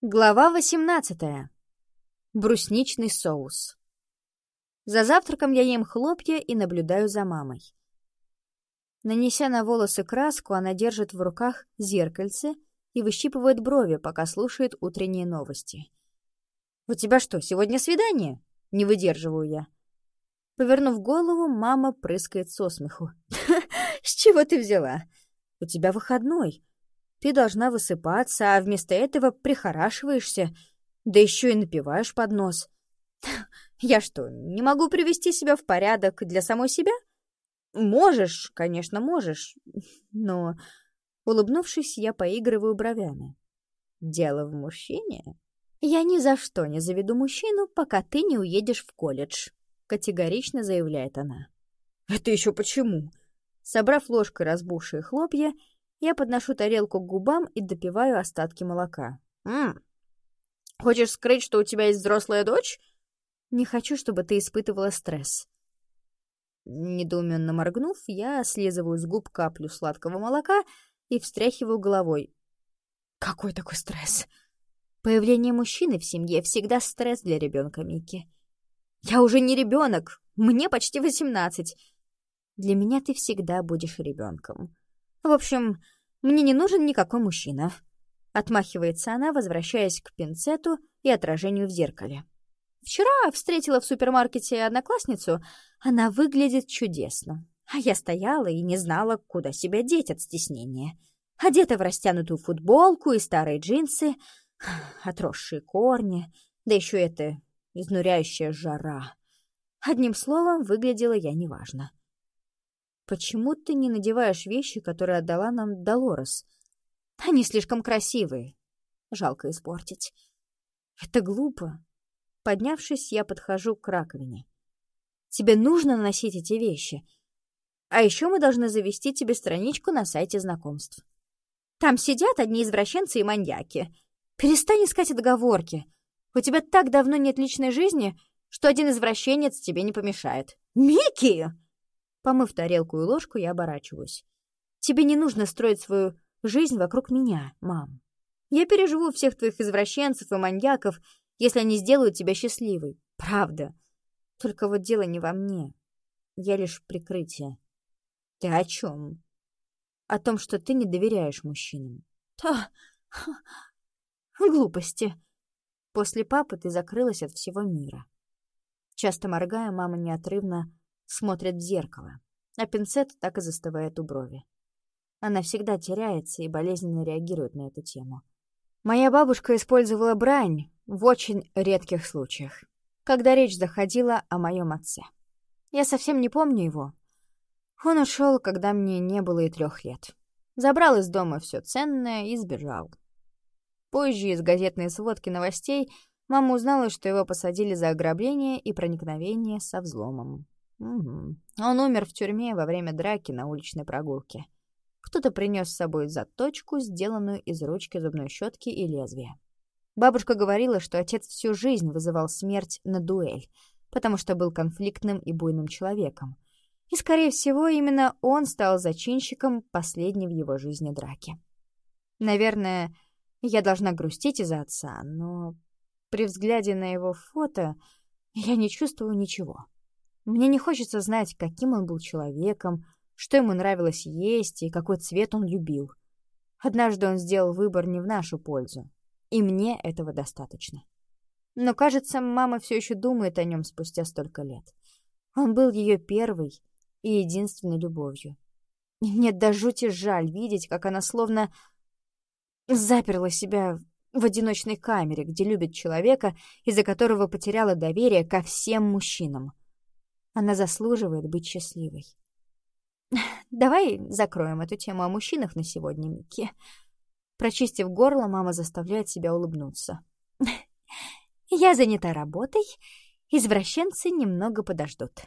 Глава 18. Брусничный соус. За завтраком я ем хлопья и наблюдаю за мамой. Нанеся на волосы краску, она держит в руках зеркальце и выщипывает брови, пока слушает утренние новости. «У тебя что, сегодня свидание?» Не выдерживаю я. Повернув голову, мама прыскает со смеху. «С чего ты взяла? У тебя выходной. Ты должна высыпаться, а вместо этого прихорашиваешься, да еще и напиваешь под нос. Я что, не могу привести себя в порядок для самой себя? Можешь, конечно, можешь, но... Улыбнувшись, я поигрываю бровями. Дело в мужчине? Я ни за что не заведу мужчину, пока ты не уедешь в колледж, категорично заявляет она. Это еще почему? Собрав ложкой разбухшие хлопья, я подношу тарелку к губам и допиваю остатки молока. «Ммм, хочешь скрыть, что у тебя есть взрослая дочь?» «Не хочу, чтобы ты испытывала стресс». Недоуменно моргнув, я слизываю с губ каплю сладкого молока и встряхиваю головой. «Какой такой стресс?» «Появление мужчины в семье всегда стресс для ребенка, Микки. Я уже не ребенок, мне почти восемнадцать. Для меня ты всегда будешь ребенком. В общем, мне не нужен никакой мужчина. Отмахивается она, возвращаясь к пинцету и отражению в зеркале. Вчера встретила в супермаркете одноклассницу. Она выглядит чудесно. А я стояла и не знала, куда себя деть от стеснения. Одета в растянутую футболку и старые джинсы, отросшие корни, да еще это изнуряющая жара. Одним словом, выглядела я неважно. «Почему ты не надеваешь вещи, которые отдала нам Долорес? Они слишком красивые. Жалко испортить». «Это глупо». Поднявшись, я подхожу к раковине. «Тебе нужно носить эти вещи. А еще мы должны завести тебе страничку на сайте знакомств. Там сидят одни извращенцы и маньяки. Перестань искать отговорки. У тебя так давно нет личной жизни, что один извращенец тебе не помешает. Микки!» Помыв тарелку и ложку, я оборачиваюсь. «Тебе не нужно строить свою жизнь вокруг меня, мам. Я переживу всех твоих извращенцев и маньяков, если они сделают тебя счастливой. Правда. Только вот дело не во мне. Я лишь прикрытие. Ты о чем? О том, что ты не доверяешь мужчинам. Да, глупости. После папы ты закрылась от всего мира. Часто моргая, мама неотрывно смотрит в зеркало, а пинцет так и застывает у брови. Она всегда теряется и болезненно реагирует на эту тему. Моя бабушка использовала брань в очень редких случаях, когда речь заходила о моем отце. Я совсем не помню его. Он ушел, когда мне не было и трех лет. Забрал из дома все ценное и сбежал. Позже из газетной сводки новостей мама узнала, что его посадили за ограбление и проникновение со взломом. Он умер в тюрьме во время драки на уличной прогулке. Кто-то принес с собой заточку, сделанную из ручки зубной щетки и лезвия. Бабушка говорила, что отец всю жизнь вызывал смерть на дуэль, потому что был конфликтным и буйным человеком. И, скорее всего, именно он стал зачинщиком последней в его жизни драки. Наверное, я должна грустить из-за отца, но при взгляде на его фото я не чувствую ничего. Мне не хочется знать, каким он был человеком, что ему нравилось есть и какой цвет он любил. Однажды он сделал выбор не в нашу пользу, и мне этого достаточно. Но, кажется, мама все еще думает о нем спустя столько лет. Он был ее первой и единственной любовью. И мне до жути жаль видеть, как она словно заперла себя в одиночной камере, где любит человека, из-за которого потеряла доверие ко всем мужчинам. Она заслуживает быть счастливой. Давай закроем эту тему о мужчинах на сегодня, Микки. Прочистив горло, мама заставляет себя улыбнуться. Я занята работой, извращенцы немного подождут.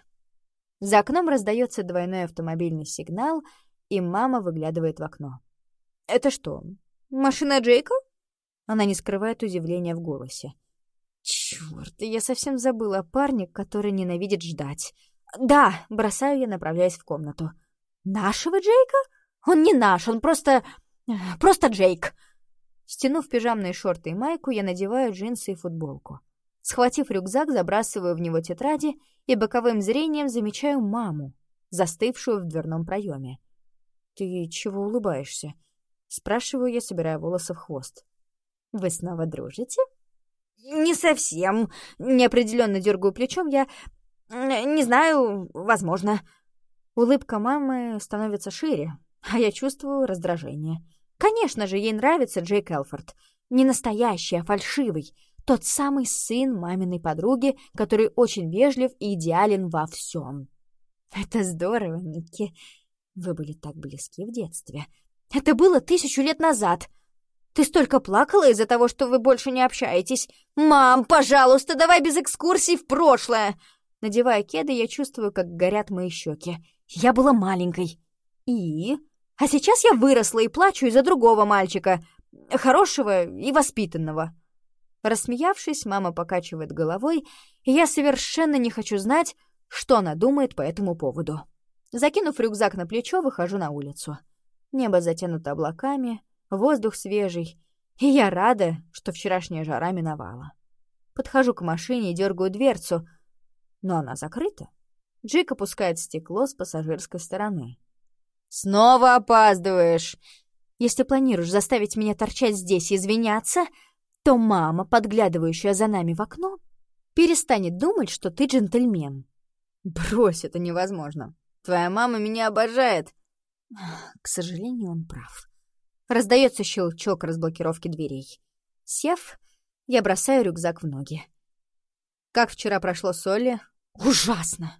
За окном раздается двойной автомобильный сигнал, и мама выглядывает в окно. «Это что, машина Джейка?» Она не скрывает удивления в голосе. Черт, я совсем забыла о парне, который ненавидит ждать. Да, бросаю я, направляясь в комнату. Нашего Джейка? Он не наш, он просто... просто Джейк. Стянув пижамные шорты и майку, я надеваю джинсы и футболку. Схватив рюкзак, забрасываю в него тетради и боковым зрением замечаю маму, застывшую в дверном проеме. «Ты чего улыбаешься?» Спрашиваю я, собирая волосы в хвост. «Вы снова дружите?» «Не совсем. Неопределенно дергаю плечом. Я... не знаю, возможно». Улыбка мамы становится шире, а я чувствую раздражение. Конечно же, ей нравится Джейк Элфорд. Не настоящий, а фальшивый. Тот самый сын маминой подруги, который очень вежлив и идеален во всем. Это здорово, Никки. Вы были так близки в детстве. Это было тысячу лет назад. Ты столько плакала из-за того, что вы больше не общаетесь. Мам, пожалуйста, давай без экскурсий в прошлое. Надевая кеды, я чувствую, как горят мои щеки. Я была маленькой. И? А сейчас я выросла и плачу из-за другого мальчика, хорошего и воспитанного». Рассмеявшись, мама покачивает головой, и я совершенно не хочу знать, что она думает по этому поводу. Закинув рюкзак на плечо, выхожу на улицу. Небо затянуто облаками, воздух свежий, и я рада, что вчерашняя жара миновала. Подхожу к машине и дергаю дверцу, но она закрыта. Джик опускает стекло с пассажирской стороны. «Снова опаздываешь!» «Если планируешь заставить меня торчать здесь и извиняться, то мама, подглядывающая за нами в окно, перестанет думать, что ты джентльмен». «Брось, это невозможно. Твоя мама меня обожает». К сожалению, он прав. Раздается щелчок разблокировки дверей. Сев, я бросаю рюкзак в ноги. Как вчера прошло Солли? Ужасно!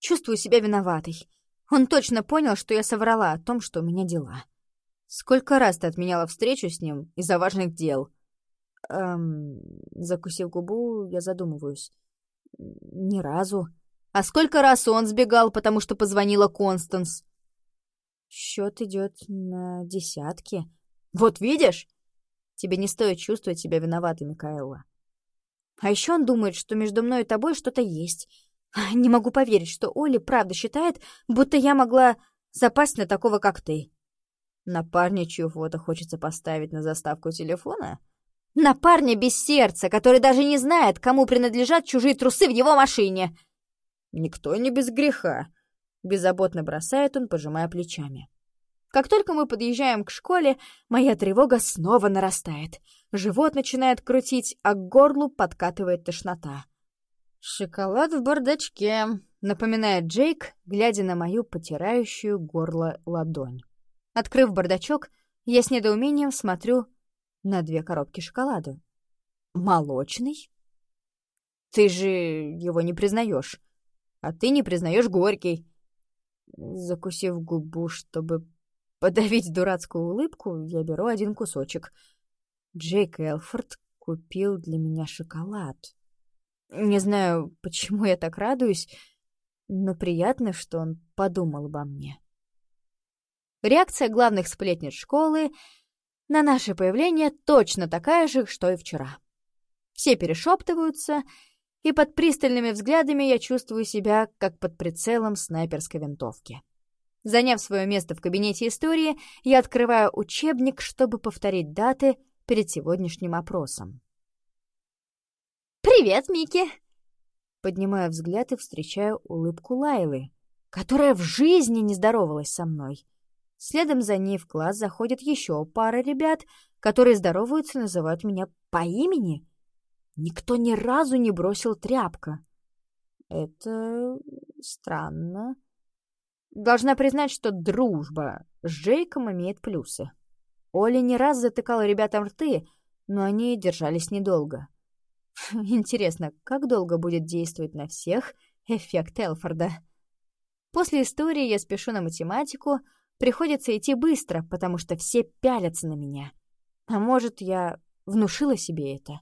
Чувствую себя виноватой. Он точно понял, что я соврала о том, что у меня дела. Сколько раз ты отменяла встречу с ним из-за важных дел? Эм, закусив губу, я задумываюсь. Ни разу. А сколько раз он сбегал, потому что позвонила Констанс? Счет идет на десятки. Вот видишь? Тебе не стоит чувствовать себя виноватой, Микаэла. А еще он думает, что между мной и тобой что-то есть. Не могу поверить, что Оля правда считает, будто я могла запасть на такого, как ты. На парня, чье фото хочется поставить на заставку телефона? На парня без сердца, который даже не знает, кому принадлежат чужие трусы в его машине. Никто не без греха. Беззаботно бросает он, пожимая плечами. Как только мы подъезжаем к школе, моя тревога снова нарастает. Живот начинает крутить, а к горлу подкатывает тошнота. «Шоколад в бардачке», — напоминает Джейк, глядя на мою потирающую горло ладонь. Открыв бардачок, я с недоумением смотрю на две коробки шоколада. «Молочный?» «Ты же его не признаешь. А ты не признаешь горький». Закусив губу, чтобы подавить дурацкую улыбку, я беру один кусочек. Джейк Элфорд купил для меня шоколад. Не знаю, почему я так радуюсь, но приятно, что он подумал обо мне. Реакция главных сплетниц школы на наше появление точно такая же, что и вчера. Все перешептываются, и под пристальными взглядами я чувствую себя, как под прицелом снайперской винтовки. Заняв свое место в кабинете истории, я открываю учебник, чтобы повторить даты перед сегодняшним опросом. «Привет, Микки!» Поднимаю взгляд и встречаю улыбку Лайлы, которая в жизни не здоровалась со мной. Следом за ней в класс заходит еще пара ребят, которые здороваются и называют меня по имени. Никто ни разу не бросил тряпка. Это странно. Должна признать, что дружба с Джейком имеет плюсы. Оля не раз затыкала ребятам рты, но они держались недолго. Интересно, как долго будет действовать на всех эффект Элфорда? После истории я спешу на математику, приходится идти быстро, потому что все пялятся на меня. А может, я внушила себе это?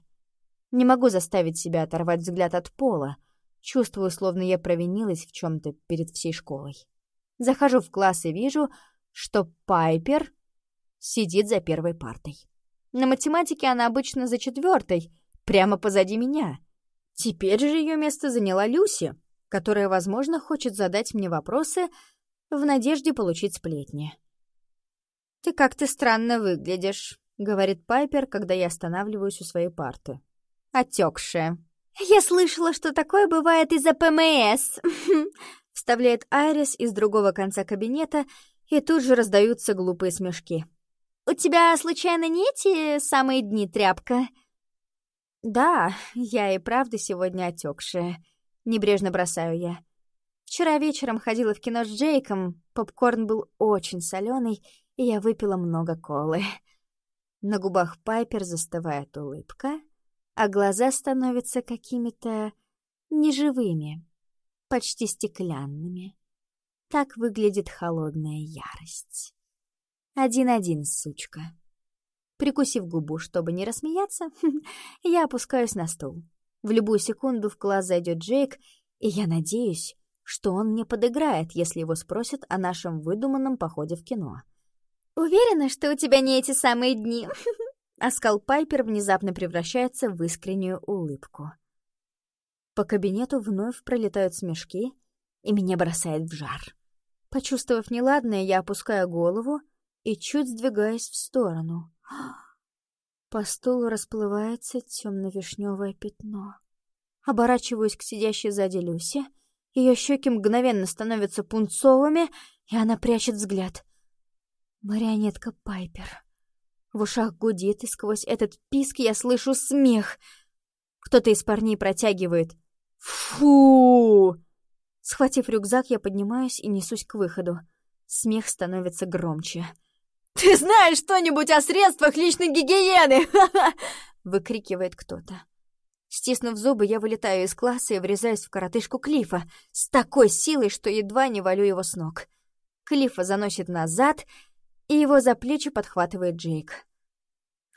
Не могу заставить себя оторвать взгляд от пола. Чувствую, словно я провинилась в чем то перед всей школой. Захожу в класс и вижу, что Пайпер сидит за первой партой. На математике она обычно за четвертой, прямо позади меня. Теперь же ее место заняла Люси, которая, возможно, хочет задать мне вопросы в надежде получить сплетни. «Ты как-то странно выглядишь», — говорит Пайпер, когда я останавливаюсь у своей парты. «Отекшая». «Я слышала, что такое бывает из-за ПМС», — вставляет Айрис из другого конца кабинета, и тут же раздаются глупые смешки. «У тебя, случайно, не эти самые дни, тряпка?» «Да, я и правда сегодня отекшая», — небрежно бросаю я. Вчера вечером ходила в кино с Джейком, попкорн был очень соленый, и я выпила много колы. На губах Пайпер застывает улыбка, а глаза становятся какими-то неживыми, почти стеклянными. Так выглядит холодная ярость. Один-один, сучка. Прикусив губу, чтобы не рассмеяться, я опускаюсь на стул. В любую секунду в класс зайдет Джейк, и я надеюсь, что он мне подыграет, если его спросят о нашем выдуманном походе в кино. «Уверена, что у тебя не эти самые дни?» Оскал Пайпер внезапно превращается в искреннюю улыбку. По кабинету вновь пролетают смешки, и меня бросает в жар. Почувствовав неладное, я опускаю голову и чуть сдвигаюсь в сторону. По стулу расплывается темно-вишневое пятно. Оборачиваюсь к сидящей сзади Люсе — ее щеки мгновенно становятся пунцовыми, и она прячет взгляд. Марионетка Пайпер. В ушах гудит, и сквозь этот писк я слышу смех. Кто-то из парней протягивает. «Фу!» Схватив рюкзак, я поднимаюсь и несусь к выходу. Смех становится громче. «Ты знаешь что-нибудь о средствах личной гигиены?» — выкрикивает кто-то. Стиснув зубы, я вылетаю из класса и врезаюсь в коротышку Клифа с такой силой, что едва не валю его с ног. Клифа заносит назад, и его за плечи подхватывает Джейк.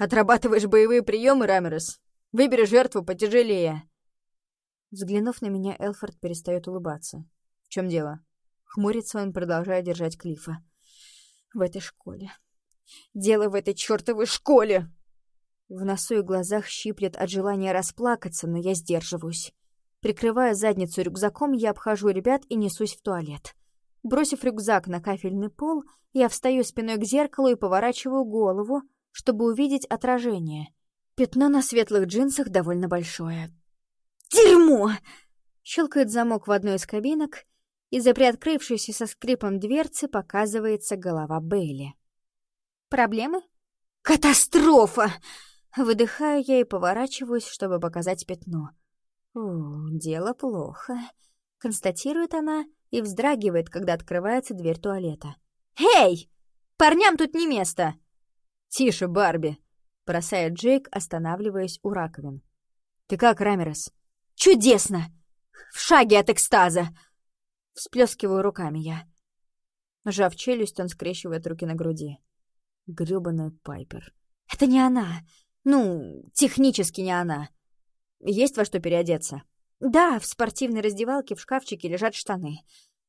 «Отрабатываешь боевые приемы, Рамерес? Выбери жертву потяжелее!» Взглянув на меня, Элфорд перестает улыбаться. «В чем дело?» Хмурится он, продолжая держать Клифа. «В этой школе. Дело в этой чертовой школе!» В носу и глазах щиплет от желания расплакаться, но я сдерживаюсь. Прикрывая задницу рюкзаком, я обхожу ребят и несусь в туалет. Бросив рюкзак на кафельный пол, я встаю спиной к зеркалу и поворачиваю голову, чтобы увидеть отражение. Пятно на светлых джинсах довольно большое. «Дерьмо!» Щелкает замок в одной из кабинок, и за приоткрывшейся со скрипом дверцы показывается голова Бейли. «Проблемы?» «Катастрофа!» Выдыхаю я и поворачиваюсь, чтобы показать пятно. «О, дело плохо», — констатирует она и вздрагивает, когда открывается дверь туалета. «Эй! Парням тут не место!» «Тише, Барби!» — бросает Джейк, останавливаясь у раковин. «Ты как, Рамерес?» «Чудесно! В шаге от экстаза!» Всплескиваю руками я. Сжав челюсть, он скрещивает руки на груди. Грёбаная Пайпер. «Это не она! Ну, технически не она. Есть во что переодеться? Да, в спортивной раздевалке в шкафчике лежат штаны.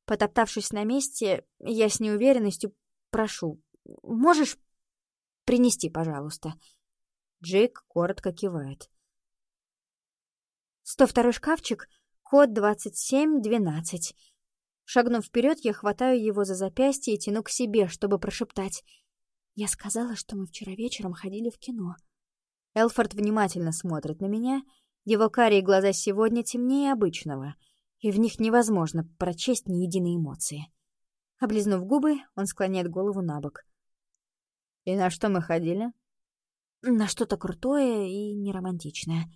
Потоптавшись на месте, я с неуверенностью прошу. Можешь принести, пожалуйста? Джейк коротко кивает. 102 шкафчик, код 2712. Шагнув вперед, я хватаю его за запястье и тяну к себе, чтобы прошептать. Я сказала, что мы вчера вечером ходили в кино. Элфорд внимательно смотрит на меня, его карие глаза сегодня темнее обычного, и в них невозможно прочесть ни единой эмоции. Облизнув губы, он склоняет голову на бок. «И на что мы ходили?» «На что-то крутое и неромантичное.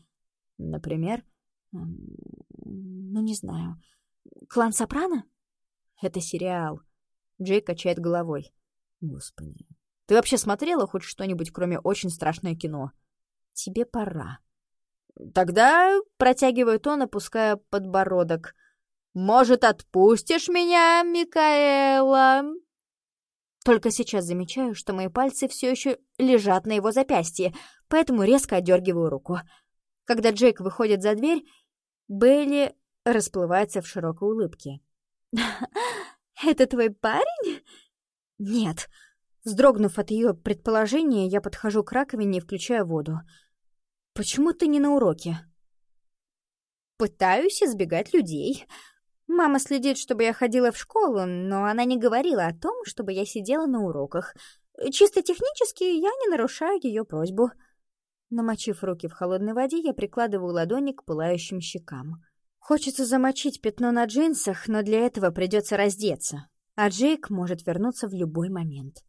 Например?» «Ну, не знаю. Клан Сопрано?» «Это сериал». Джей качает головой. «Господи, ты вообще смотрела хоть что-нибудь, кроме «Очень страшное кино»?» тебе пора». «Тогда», — протягивает он, опуская подбородок, «может, отпустишь меня, Микаэла?» Только сейчас замечаю, что мои пальцы все еще лежат на его запястье, поэтому резко отдергиваю руку. Когда Джейк выходит за дверь, Бейли расплывается в широкой улыбке. «Это твой парень?» «Нет». Вздрогнув от ее предположения, я подхожу к раковине и включаю воду. «Почему ты не на уроке?» «Пытаюсь избегать людей. Мама следит, чтобы я ходила в школу, но она не говорила о том, чтобы я сидела на уроках. Чисто технически я не нарушаю ее просьбу. Намочив руки в холодной воде, я прикладываю ладони к пылающим щекам. Хочется замочить пятно на джинсах, но для этого придется раздеться, а Джейк может вернуться в любой момент.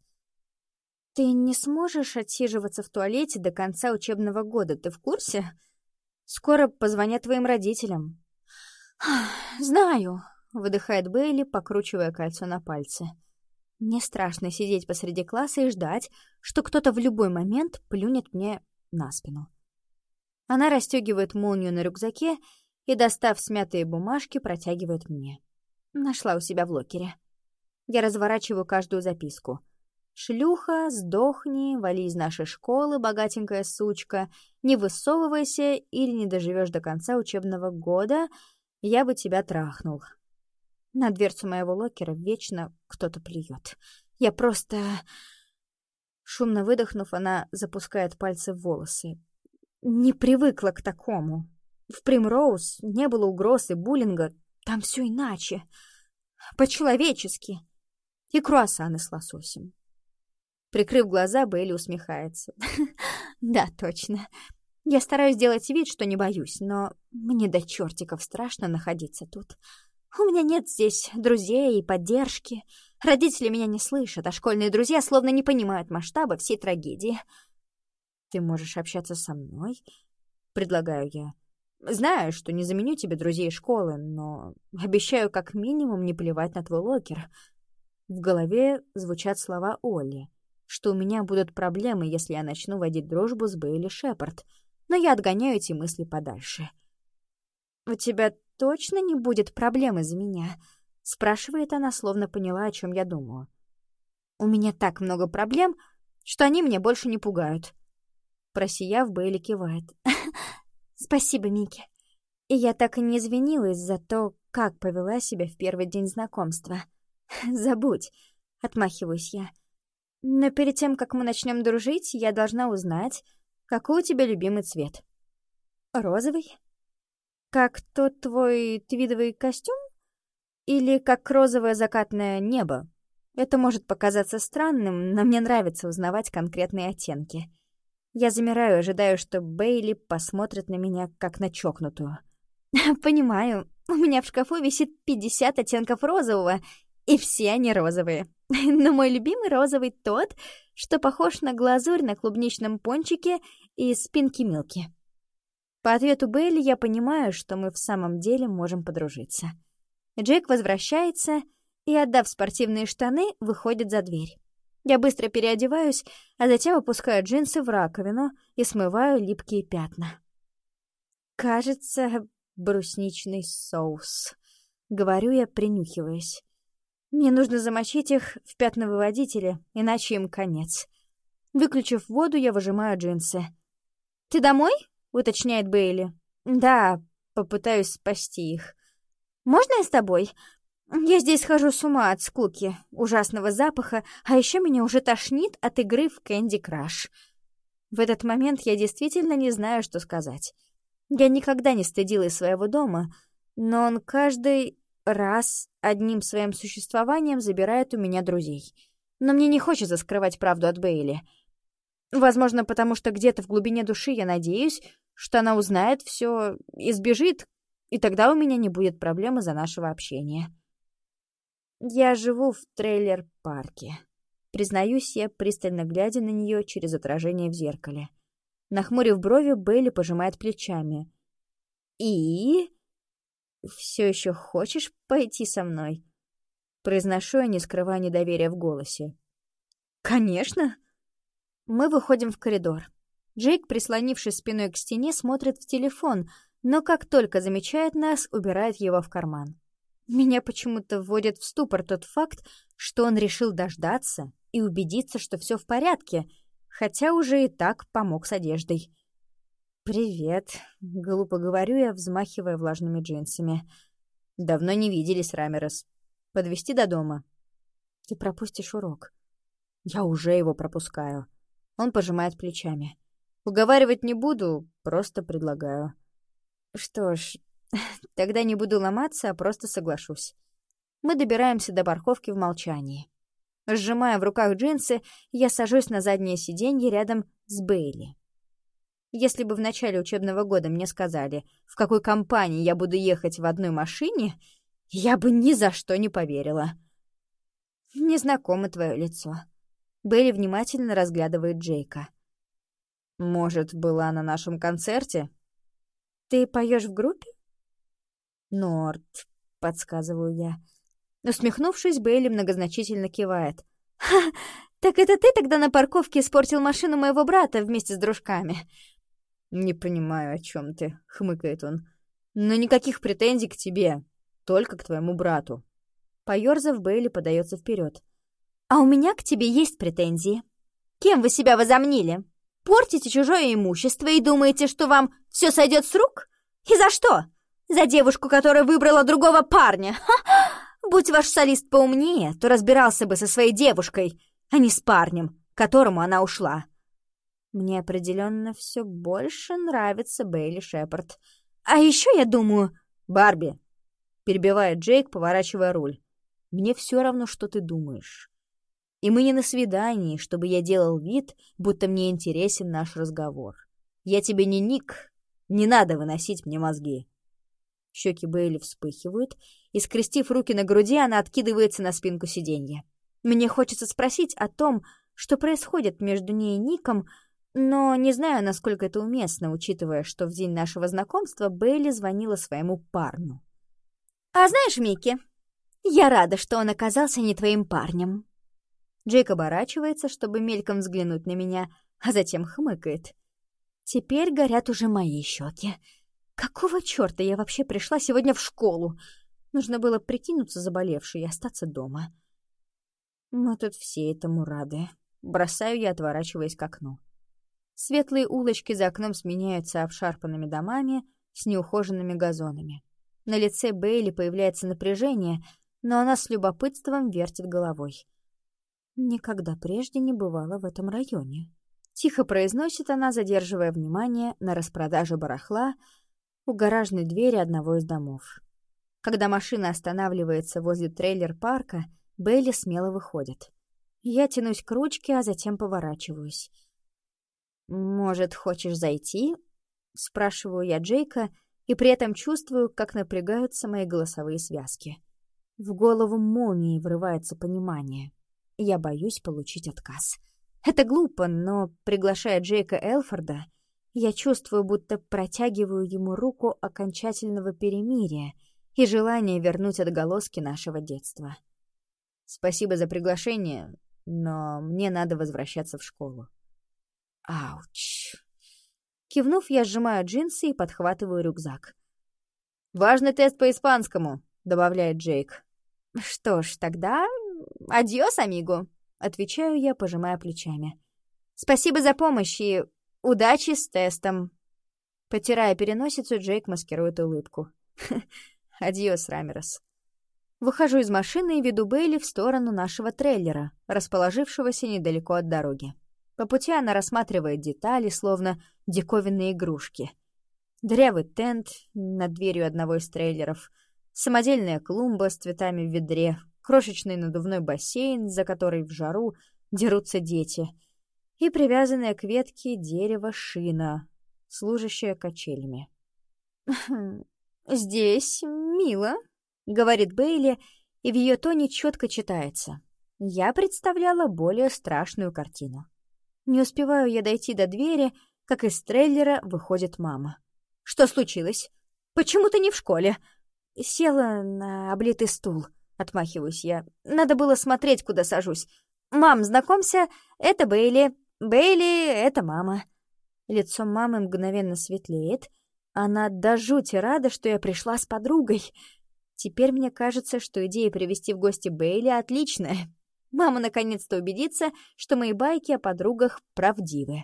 «Ты не сможешь отсиживаться в туалете до конца учебного года, ты в курсе? Скоро позвонят твоим родителям». «Знаю», — выдыхает Бейли, покручивая кольцо на пальце. Мне страшно сидеть посреди класса и ждать, что кто-то в любой момент плюнет мне на спину. Она расстегивает молнию на рюкзаке и, достав смятые бумажки, протягивает мне. Нашла у себя в локере. Я разворачиваю каждую записку. «Шлюха, сдохни, вали из нашей школы, богатенькая сучка, не высовывайся или не доживешь до конца учебного года, я бы тебя трахнул». На дверцу моего локера вечно кто-то плюет. Я просто... Шумно выдохнув, она запускает пальцы в волосы. Не привыкла к такому. В Примроуз не было угроз и буллинга. Там все иначе. По-человечески. И круассаны с лососем. Прикрыв глаза, Бейли усмехается. «Да, точно. Я стараюсь делать вид, что не боюсь, но мне до чертиков страшно находиться тут. У меня нет здесь друзей и поддержки. Родители меня не слышат, а школьные друзья словно не понимают масштаба всей трагедии. Ты можешь общаться со мной, предлагаю я. Знаю, что не заменю тебе друзей школы, но обещаю как минимум не плевать на твой локер. В голове звучат слова Олли, что у меня будут проблемы, если я начну водить дружбу с Бейли Шепард, но я отгоняю эти мысли подальше. «У тебя точно не будет проблем из-за меня?» — спрашивает она, словно поняла, о чем я думаю. «У меня так много проблем, что они меня больше не пугают». Просияв, Бейли кивает. «Спасибо, Микки. И я так и не извинилась за то, как повела себя в первый день знакомства. Забудь», — отмахиваюсь я. «Но перед тем, как мы начнем дружить, я должна узнать, какой у тебя любимый цвет». «Розовый?» Как тот твой твидовый костюм? Или как розовое закатное небо? Это может показаться странным, но мне нравится узнавать конкретные оттенки. Я замираю, ожидаю, что Бейли посмотрит на меня, как на чокнутую. «Понимаю, у меня в шкафу висит 50 оттенков розового, и все они розовые. Но мой любимый розовый тот, что похож на глазурь на клубничном пончике из спинки Милки. По ответу Бейли я понимаю, что мы в самом деле можем подружиться. Джейк возвращается и, отдав спортивные штаны, выходит за дверь. Я быстро переодеваюсь, а затем опускаю джинсы в раковину и смываю липкие пятна. «Кажется, брусничный соус», — говорю я, принюхиваясь. «Мне нужно замочить их в пятновыводителе, иначе им конец». Выключив воду, я выжимаю джинсы. «Ты домой?» — уточняет Бейли. «Да, попытаюсь спасти их. Можно я с тобой? Я здесь схожу с ума от скуки, ужасного запаха, а еще меня уже тошнит от игры в Кэнди Краш». В этот момент я действительно не знаю, что сказать. Я никогда не стыдилась своего дома, но он каждый раз одним своим существованием забирает у меня друзей. Но мне не хочется скрывать правду от Бейли — Возможно, потому что где-то в глубине души я надеюсь, что она узнает все и сбежит, и тогда у меня не будет проблемы за нашего общения. Я живу в трейлер-парке. Признаюсь я, пристально глядя на нее через отражение в зеркале. Нахмурив брови, Бейли пожимает плечами. «И? Все еще хочешь пойти со мной?» Произношу я, не скрывая недоверия в голосе. «Конечно!» Мы выходим в коридор. Джейк, прислонившись спиной к стене, смотрит в телефон, но как только замечает нас, убирает его в карман. Меня почему-то вводит в ступор тот факт, что он решил дождаться и убедиться, что все в порядке, хотя уже и так помог с одеждой. «Привет», — глупо говорю я, взмахивая влажными джинсами. «Давно не виделись, Рамерес. Подвести до дома?» «Ты пропустишь урок». «Я уже его пропускаю». Он пожимает плечами. Уговаривать не буду, просто предлагаю. Что ж, тогда не буду ломаться, а просто соглашусь. Мы добираемся до парковки в молчании. Сжимая в руках джинсы, я сажусь на заднее сиденье рядом с Бейли. Если бы в начале учебного года мне сказали, в какой компании я буду ехать в одной машине, я бы ни за что не поверила. Незнакомо твое лицо. Бейли внимательно разглядывает Джейка. Может, была на нашем концерте? Ты поешь в группе? Норд, подсказываю я. Усмехнувшись, Бейли многозначительно кивает. «Ха, так это ты тогда на парковке испортил машину моего брата вместе с дружками?» «Не понимаю, о чем ты», — хмыкает он. «Но никаких претензий к тебе, только к твоему брату». Поёрзав, Бейли подается вперед. «А у меня к тебе есть претензии. Кем вы себя возомнили? Портите чужое имущество и думаете, что вам все сойдет с рук? И за что? За девушку, которая выбрала другого парня? Ха! Будь ваш солист поумнее, то разбирался бы со своей девушкой, а не с парнем, которому она ушла». Мне определенно все больше нравится Бейли Шепард. А еще я думаю... «Барби!» — перебивает Джейк, поворачивая руль. «Мне все равно, что ты думаешь. И мы не на свидании, чтобы я делал вид, будто мне интересен наш разговор. Я тебе не Ник, не надо выносить мне мозги». Щеки Бейли вспыхивают, и, скрестив руки на груди, она откидывается на спинку сиденья. Мне хочется спросить о том, что происходит между ней и Ником, но не знаю, насколько это уместно, учитывая, что в день нашего знакомства Бейли звонила своему парню. «А знаешь, Микки, я рада, что он оказался не твоим парнем». Джейк оборачивается, чтобы мельком взглянуть на меня, а затем хмыкает. «Теперь горят уже мои щеки. Какого черта я вообще пришла сегодня в школу? Нужно было прикинуться заболевшей и остаться дома». Мы тут все этому рады. Бросаю я, отворачиваясь к окну. Светлые улочки за окном сменяются обшарпанными домами с неухоженными газонами. На лице Бейли появляется напряжение, но она с любопытством вертит головой. Никогда прежде не бывала в этом районе. Тихо произносит она, задерживая внимание на распродаже барахла у гаражной двери одного из домов. Когда машина останавливается возле трейлер-парка, Бейли смело выходит. Я тянусь к ручке, а затем поворачиваюсь. «Может, хочешь зайти?» — спрашиваю я Джейка, и при этом чувствую, как напрягаются мои голосовые связки. В голову молнии врывается понимание. Я боюсь получить отказ. Это глупо, но, приглашая Джейка Элфорда, я чувствую, будто протягиваю ему руку окончательного перемирия и желание вернуть отголоски нашего детства. Спасибо за приглашение, но мне надо возвращаться в школу. Ауч. Кивнув, я сжимаю джинсы и подхватываю рюкзак. «Важный тест по испанскому», — добавляет Джейк. «Что ж, тогда... Адьос, амиго», — отвечаю я, пожимая плечами. «Спасибо за помощь и удачи с тестом». Потирая переносицу, Джейк маскирует улыбку. «Адьос, Рамерос». Выхожу из машины и веду Бейли в сторону нашего трейлера, расположившегося недалеко от дороги. По пути она рассматривает детали, словно диковинные игрушки. Дырявый тент над дверью одного из трейлеров, самодельная клумба с цветами в ведре, крошечный надувной бассейн, за который в жару дерутся дети, и привязанная к ветке дерево шина, служащая качелями. «Здесь мило», — говорит Бейли, и в ее тоне четко читается. Я представляла более страшную картину. Не успеваю я дойти до двери, как из трейлера выходит мама. «Что случилось? Почему ты не в школе?» «Села на облитый стул», — отмахиваюсь я. «Надо было смотреть, куда сажусь. Мам, знакомься, это Бейли. Бейли — это мама». Лицо мамы мгновенно светлеет. Она до жути рада, что я пришла с подругой. Теперь мне кажется, что идея привести в гости Бейли отличная. Мама наконец-то убедится, что мои байки о подругах правдивы.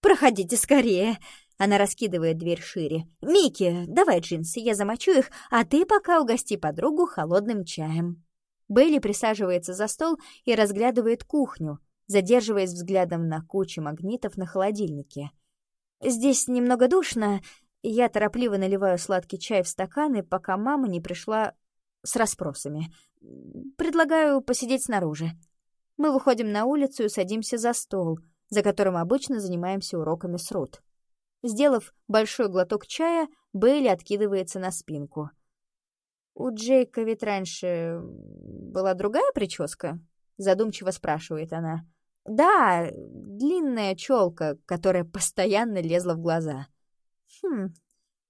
«Проходите скорее!» Она раскидывает дверь шире. «Микки, давай джинсы, я замочу их, а ты пока угости подругу холодным чаем». Бейли присаживается за стол и разглядывает кухню, задерживаясь взглядом на кучу магнитов на холодильнике. «Здесь немного душно. Я торопливо наливаю сладкий чай в стаканы, пока мама не пришла с расспросами. Предлагаю посидеть снаружи. Мы выходим на улицу и садимся за стол, за которым обычно занимаемся уроками с Рут. Сделав большой глоток чая, Бейли откидывается на спинку. «У Джейка ведь раньше была другая прическа?» — задумчиво спрашивает она. «Да, длинная челка, которая постоянно лезла в глаза». «Хм,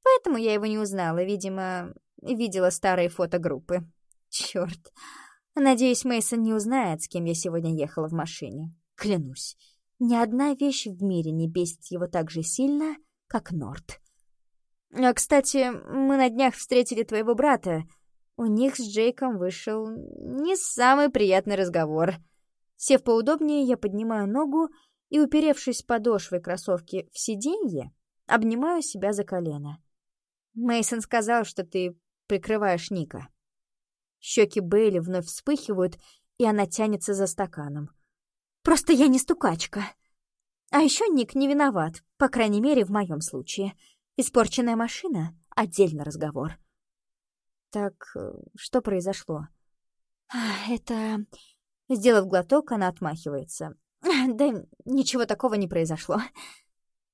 поэтому я его не узнала, видимо, видела старые фотогруппы. Чёрт. Надеюсь, Мейсон не узнает, с кем я сегодня ехала в машине. Клянусь, ни одна вещь в мире не бесит его так же сильно, как Норт. А, кстати, мы на днях встретили твоего брата. У них с Джейком вышел не самый приятный разговор. Сев поудобнее, я поднимаю ногу и, уперевшись подошвой кроссовки в сиденье, обнимаю себя за колено. Мейсон сказал, что ты прикрываешь Ника. Щеки Бейли вновь вспыхивают, и она тянется за стаканом. «Просто я не стукачка. А еще Ник не виноват, по крайней мере, в моем случае. Испорченная машина — отдельный разговор». «Так э, что произошло?» «Это...» Сделав глоток, она отмахивается. «Да ничего такого не произошло».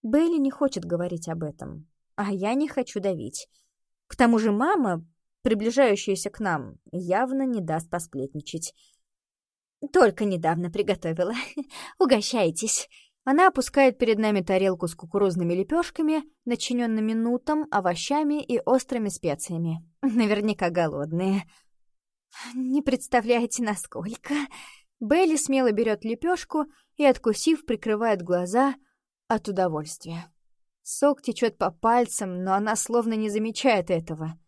Бейли не хочет говорить об этом, а я не хочу давить. К тому же мама, приближающаяся к нам, явно не даст посплетничать. «Только недавно приготовила. Угощайтесь». Она опускает перед нами тарелку с кукурузными лепешками, начиненными нутом, овощами и острыми специями. Наверняка голодные. Не представляете, насколько. Белли смело берет лепешку и, откусив, прикрывает глаза от удовольствия. Сок течет по пальцам, но она словно не замечает этого.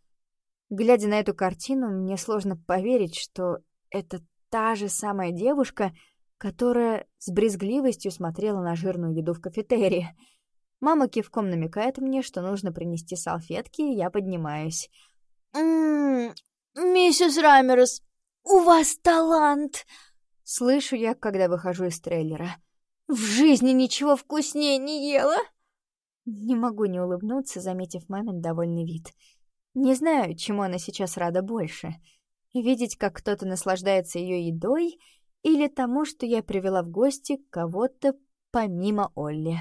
Глядя на эту картину, мне сложно поверить, что это та же самая девушка, которая с брезгливостью смотрела на жирную еду в кафетерии. Мама кивком намекает мне, что нужно принести салфетки, и я поднимаюсь. «М-м, миссис Рамерс, у вас талант!» Слышу я, когда выхожу из трейлера. «В жизни ничего вкуснее не ела!» Не могу не улыбнуться, заметив мамин довольный вид. Не знаю, чему она сейчас рада больше. Видеть, как кто-то наслаждается ее едой, или тому, что я привела в гости кого-то помимо Олли.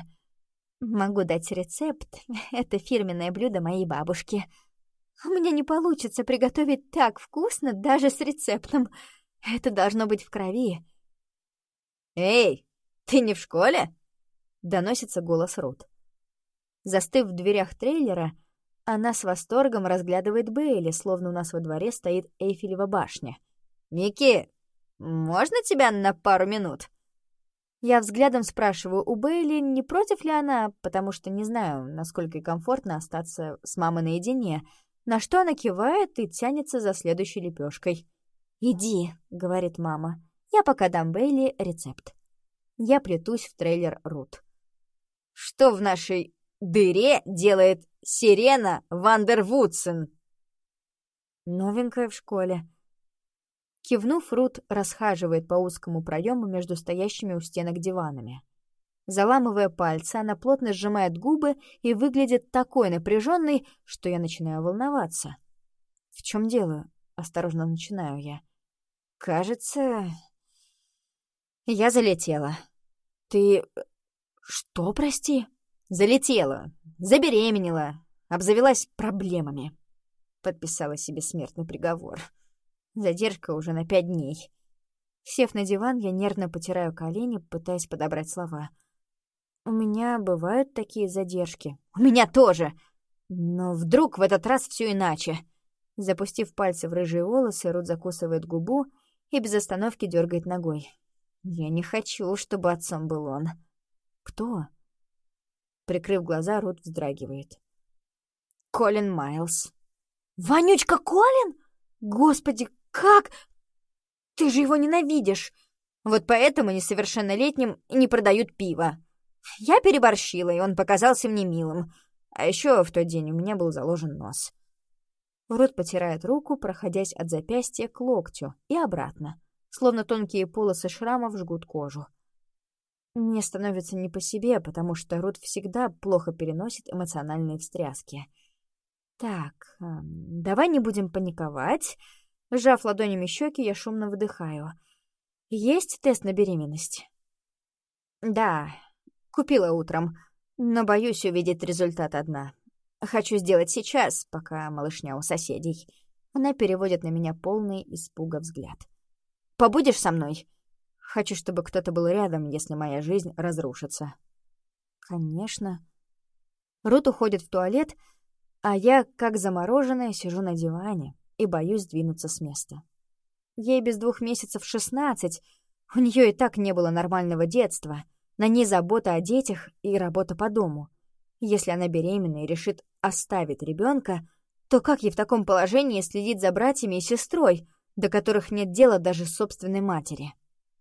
Могу дать рецепт. Это фирменное блюдо моей бабушки. У меня не получится приготовить так вкусно даже с рецептом. Это должно быть в крови. «Эй, ты не в школе?» — доносится голос Рут. Застыв в дверях трейлера, она с восторгом разглядывает Бейли, словно у нас во дворе стоит Эйфелева башня. «Микки, можно тебя на пару минут?» Я взглядом спрашиваю у Бейли, не против ли она, потому что не знаю, насколько комфортно остаться с мамой наедине, на что она кивает и тянется за следующей лепешкой. «Иди», — говорит мама, — «я пока дам Бейли рецепт». Я плетусь в трейлер Рут. «Что в нашей дыре делает Сирена Вандервудсен. Новенькая в школе. Кивнув, Рут расхаживает по узкому проему между стоящими у стенок диванами. Заламывая пальцы, она плотно сжимает губы и выглядит такой напряженной, что я начинаю волноваться. «В чем дело?» — осторожно начинаю я. «Кажется...» «Я залетела». «Ты... что, прости?» Залетела, забеременела, обзавелась проблемами. Подписала себе смертный приговор. Задержка уже на пять дней. Сев на диван, я нервно потираю колени, пытаясь подобрать слова. У меня бывают такие задержки. У меня тоже! Но вдруг в этот раз все иначе. Запустив пальцы в рыжие волосы, Рут закусывает губу и без остановки дергает ногой. Я не хочу, чтобы отцом был он. Кто? Прикрыв глаза, Рут вздрагивает. Колин Майлз. «Вонючка Колин? Господи, как? Ты же его ненавидишь. Вот поэтому несовершеннолетним не продают пиво. Я переборщила, и он показался мне милым. А еще в тот день у меня был заложен нос». Рут потирает руку, проходясь от запястья к локтю и обратно, словно тонкие полосы шрамов жгут кожу. Мне становится не по себе, потому что Рут всегда плохо переносит эмоциональные встряски. Так, эм, давай не будем паниковать. Сжав ладонями щеки, я шумно выдыхаю. Есть тест на беременность? Да, купила утром, но боюсь увидеть результат одна. Хочу сделать сейчас, пока малышня у соседей. Она переводит на меня полный испуга взгляд. Побудешь со мной? Хочу, чтобы кто-то был рядом, если моя жизнь разрушится. Конечно. Рут уходит в туалет, а я, как замороженная, сижу на диване и боюсь двинуться с места. Ей без двух месяцев шестнадцать, у нее и так не было нормального детства, на ней забота о детях и работа по дому. Если она беременна и решит оставить ребенка, то как ей в таком положении следить за братьями и сестрой, до которых нет дела даже собственной матери?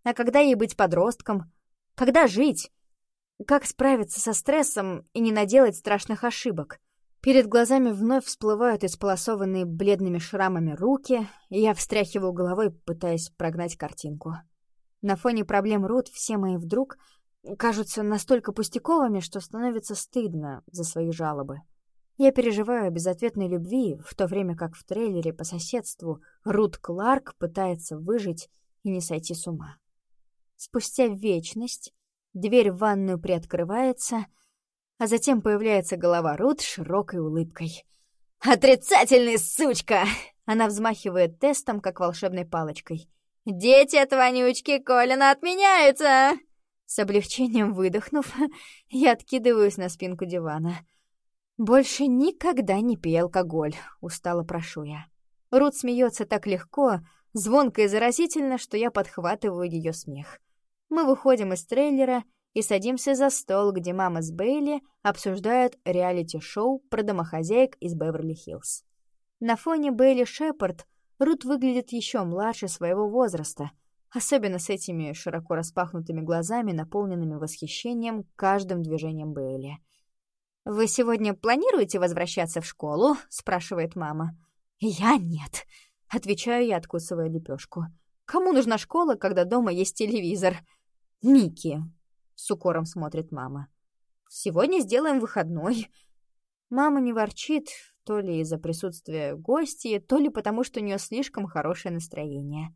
А когда ей быть подростком? Когда жить? Как справиться со стрессом и не наделать страшных ошибок? Перед глазами вновь всплывают исполосованные бледными шрамами руки, и я встряхиваю головой, пытаясь прогнать картинку. На фоне проблем Рут все мои вдруг кажутся настолько пустяковыми, что становится стыдно за свои жалобы. Я переживаю безответной любви, в то время как в трейлере по соседству Рут Кларк пытается выжить и не сойти с ума. Спустя вечность дверь в ванную приоткрывается — а затем появляется голова Рут широкой улыбкой. «Отрицательный, сучка!» Она взмахивает тестом, как волшебной палочкой. «Дети от вонючки Колина отменяются!» С облегчением выдохнув, я откидываюсь на спинку дивана. «Больше никогда не пей алкоголь», — устало прошу я. Рут смеется так легко, звонко и заразительно, что я подхватываю ее смех. Мы выходим из трейлера и садимся за стол, где мама с Бейли обсуждают реалити-шоу про домохозяек из Беверли-Хиллз. На фоне Бейли Шепард Рут выглядит еще младше своего возраста, особенно с этими широко распахнутыми глазами, наполненными восхищением каждым движением Бейли. «Вы сегодня планируете возвращаться в школу?» — спрашивает мама. «Я нет», — отвечаю я, откусывая лепешку. «Кому нужна школа, когда дома есть телевизор?» «Микки, — с укором смотрит мама. «Сегодня сделаем выходной». Мама не ворчит, то ли из-за присутствия гостей, то ли потому, что у нее слишком хорошее настроение.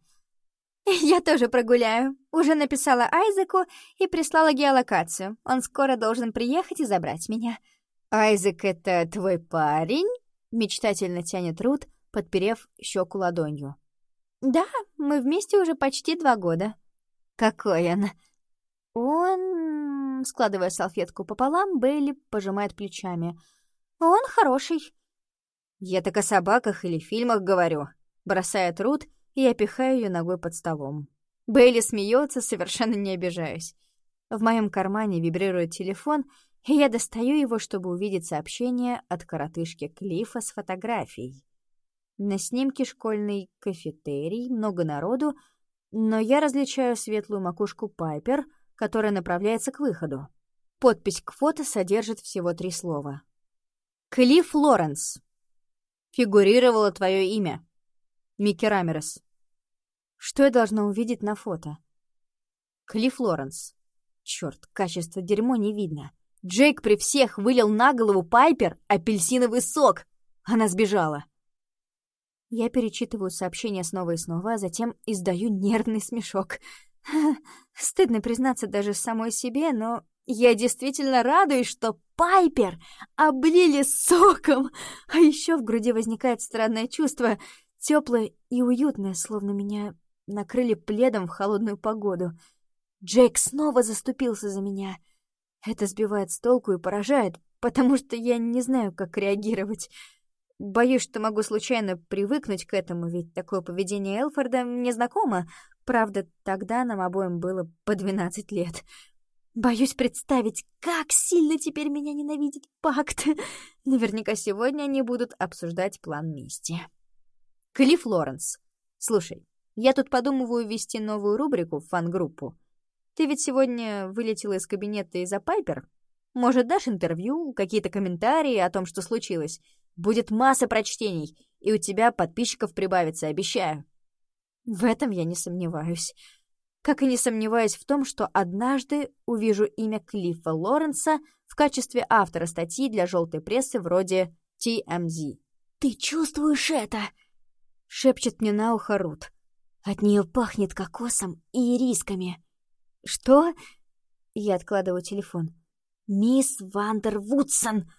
«Я тоже прогуляю. Уже написала Айзеку и прислала геолокацию. Он скоро должен приехать и забрать меня». «Айзек — это твой парень?» — мечтательно тянет Рут, подперев щеку ладонью. «Да, мы вместе уже почти два года». «Какой он?» «Он...» — складывая салфетку пополам, Бейли пожимает плечами. «Он хороший». «Я так о собаках или фильмах говорю», — бросает Рут, и я пихаю ее ногой под столом. Бейли смеется, совершенно не обижаясь. В моем кармане вибрирует телефон, и я достаю его, чтобы увидеть сообщение от коротышки Клифа с фотографией. На снимке школьный кафетерий, много народу, но я различаю светлую макушку Пайпер — которая направляется к выходу. Подпись к фото содержит всего три слова. «Клифф Лоренс. Фигурировало твое имя. Микки Рамерес». Что я должна увидеть на фото? Клифф Лоренс. Черт, качество дерьмо не видно. Джейк при всех вылил на голову Пайпер апельсиновый сок. Она сбежала. Я перечитываю сообщение снова и снова, а затем издаю нервный смешок — Стыдно признаться даже самой себе, но я действительно радуюсь, что Пайпер облили соком. А еще в груди возникает странное чувство, теплое и уютное, словно меня накрыли пледом в холодную погоду. Джейк снова заступился за меня. Это сбивает с толку и поражает, потому что я не знаю, как реагировать. Боюсь, что могу случайно привыкнуть к этому, ведь такое поведение Элфорда мне знакомо, Правда, тогда нам обоим было по 12 лет. Боюсь представить, как сильно теперь меня ненавидит Пакт. Наверняка сегодня они будут обсуждать план мести. Клифф Лоренс. Слушай, я тут подумываю ввести новую рубрику в фан-группу. Ты ведь сегодня вылетела из кабинета из-за Пайпер? Может, дашь интервью, какие-то комментарии о том, что случилось? Будет масса прочтений, и у тебя подписчиков прибавится, обещаю. В этом я не сомневаюсь. Как и не сомневаюсь в том, что однажды увижу имя Клиффа Лоренса в качестве автора статьи для желтой прессы вроде TMZ. «Ты чувствуешь это?» — шепчет мне на ухо Рут. От нее пахнет кокосом и ирисками. Что? Я откладываю телефон. Мисс Вандер Вудсон!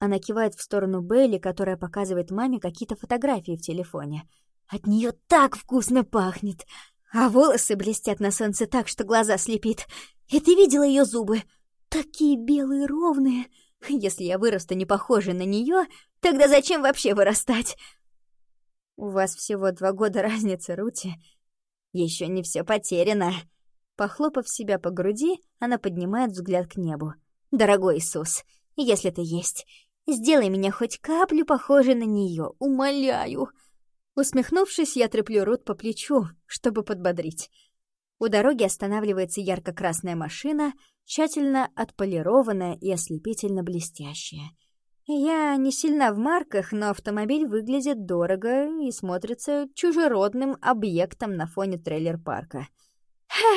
Она кивает в сторону Бейли, которая показывает маме какие-то фотографии в телефоне. От нее так вкусно пахнет! А волосы блестят на солнце так, что глаза слепит. И ты видела ее зубы? Такие белые ровные. Если я вырасту не похожа на нее, тогда зачем вообще вырастать? У вас всего два года разницы, Рути. Еще не все потеряно. Похлопав себя по груди, она поднимает взгляд к небу. Дорогой Иисус, если ты есть, сделай меня хоть каплю похожей на нее, умоляю. Усмехнувшись, я треплю Рут по плечу, чтобы подбодрить. У дороги останавливается ярко-красная машина, тщательно отполированная и ослепительно блестящая. Я не сильна в марках, но автомобиль выглядит дорого и смотрится чужеродным объектом на фоне трейлер-парка.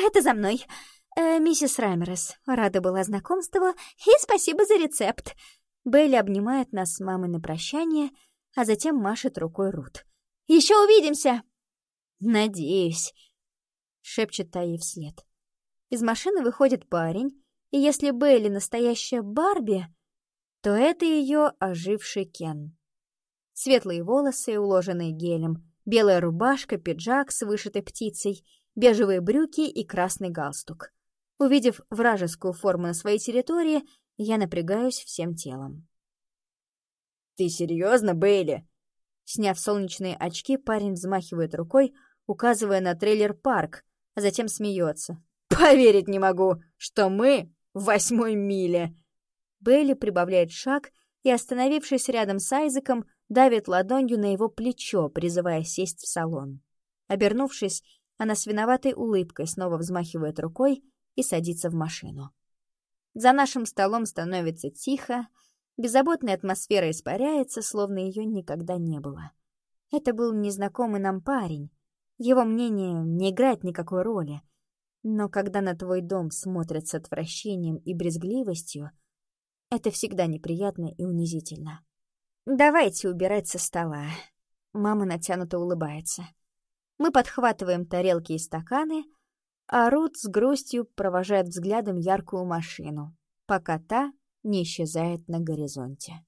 «Это за мной!» э, «Миссис Рамерес, рада была знакомству и спасибо за рецепт!» Белли обнимает нас с мамой на прощание, а затем машет рукой Рут. Еще увидимся!» «Надеюсь», — шепчет та ей вслед. Из машины выходит парень, и если Бейли настоящая Барби, то это ее оживший Кен. Светлые волосы, уложенные гелем, белая рубашка, пиджак с вышитой птицей, бежевые брюки и красный галстук. Увидев вражескую форму на своей территории, я напрягаюсь всем телом. «Ты серьезно, Бейли?» Сняв солнечные очки, парень взмахивает рукой, указывая на трейлер-парк, а затем смеется. «Поверить не могу, что мы в восьмой миле!» Бейли прибавляет шаг и, остановившись рядом с Айзеком, давит ладонью на его плечо, призывая сесть в салон. Обернувшись, она с виноватой улыбкой снова взмахивает рукой и садится в машину. За нашим столом становится тихо, Беззаботная атмосфера испаряется, словно ее никогда не было. Это был незнакомый нам парень. Его мнение не играет никакой роли. Но когда на твой дом смотрят с отвращением и брезгливостью, это всегда неприятно и унизительно. «Давайте убирать со стола». Мама натянуто улыбается. Мы подхватываем тарелки и стаканы, а Рут с грустью провожает взглядом яркую машину, пока та не исчезает на горизонте.